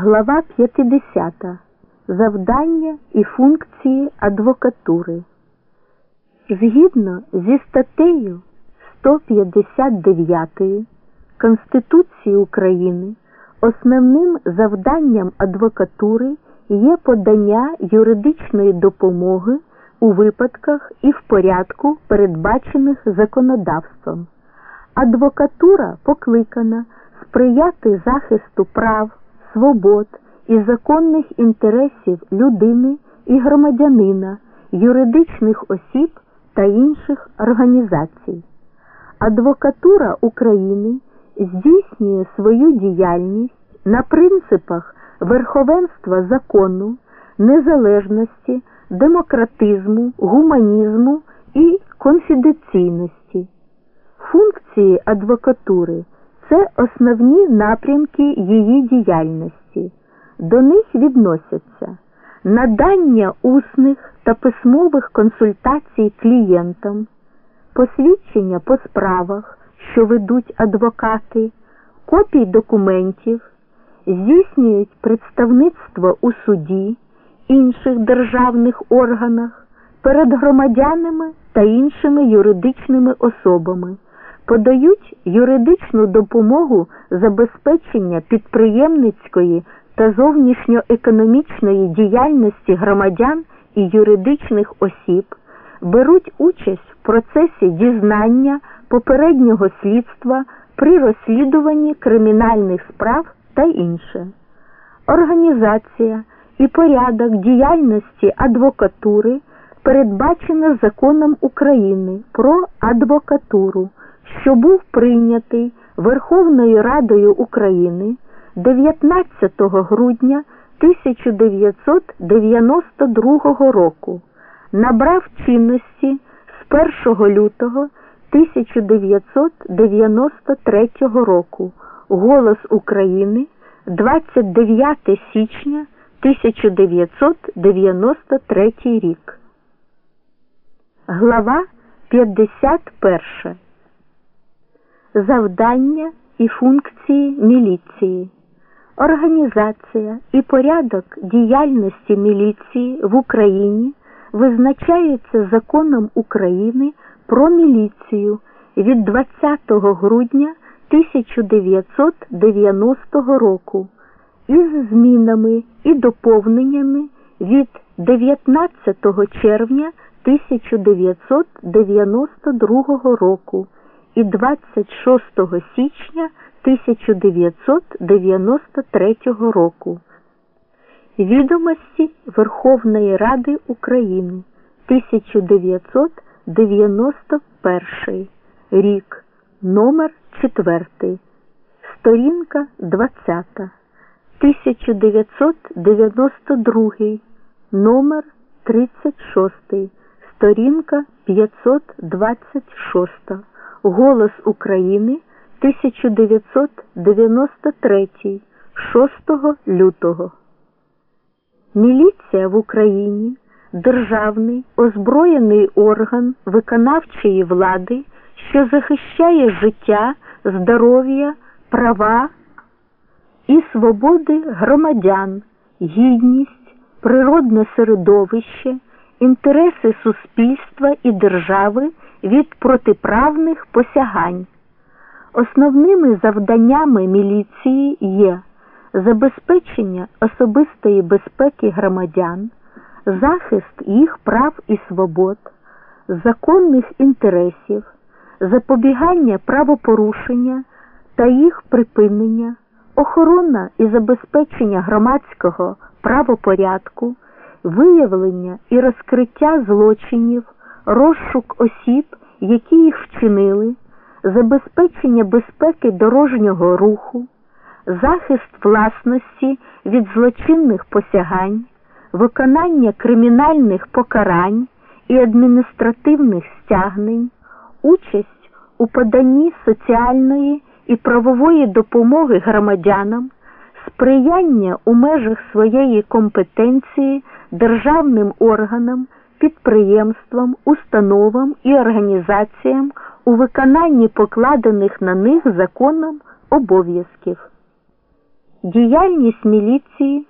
Глава 50. Завдання і функції адвокатури. Згідно зі статтею 159 Конституції України, основним завданням адвокатури є подання юридичної допомоги у випадках і в порядку, передбачених законодавством. Адвокатура покликана сприяти захисту прав свобод і законних інтересів людини і громадянина, юридичних осіб та інших організацій. Адвокатура України здійснює свою діяльність на принципах верховенства закону, незалежності, демократизму, гуманізму і конфіденційності. Функції адвокатури це основні напрямки її діяльності. До них відносяться надання усних та письмових консультацій клієнтам, посвідчення по справах, що ведуть адвокати, копії документів, здійснюють представництво у суді, інших державних органах, перед громадянами та іншими юридичними особами подають юридичну допомогу забезпечення підприємницької та зовнішньоекономічної діяльності громадян і юридичних осіб, беруть участь в процесі дізнання попереднього слідства при розслідуванні кримінальних справ та інше. Організація і порядок діяльності адвокатури передбачено законом України про адвокатуру що був прийнятий Верховною Радою України 19 грудня 1992 року, набрав чинності з 1 лютого 1993 року Голос України 29 січня 1993 рік. Глава 51 Завдання і функції міліції, організація і порядок діяльності міліції в Україні визначаються законом України про міліцію від 20 грудня 1990 року із змінами і доповненнями від 19 червня 1992 року і 26 січня 1993 року. Відомості Верховної Ради України 1991 рік номер 4 сторінка 20 1992 номер 36 сторінка 526 Голос України 1993 6 лютого. Міліція в Україні державний озброєний орган виконавчої влади, що захищає життя, здоров'я, права і свободи громадян, гідність, природне середовище, інтереси суспільства і держави від протиправних посягань. Основними завданнями міліції є забезпечення особистої безпеки громадян, захист їх прав і свобод, законних інтересів, запобігання правопорушення та їх припинення, охорона і забезпечення громадського правопорядку, виявлення і розкриття злочинів розшук осіб, які їх вчинили, забезпечення безпеки дорожнього руху, захист власності від злочинних посягань, виконання кримінальних покарань і адміністративних стягнень, участь у поданні соціальної і правової допомоги громадянам, сприяння у межах своєї компетенції державним органам підприємствам, установам і організаціям у виконанні покладених на них законом обов'язків. Діяльність міліції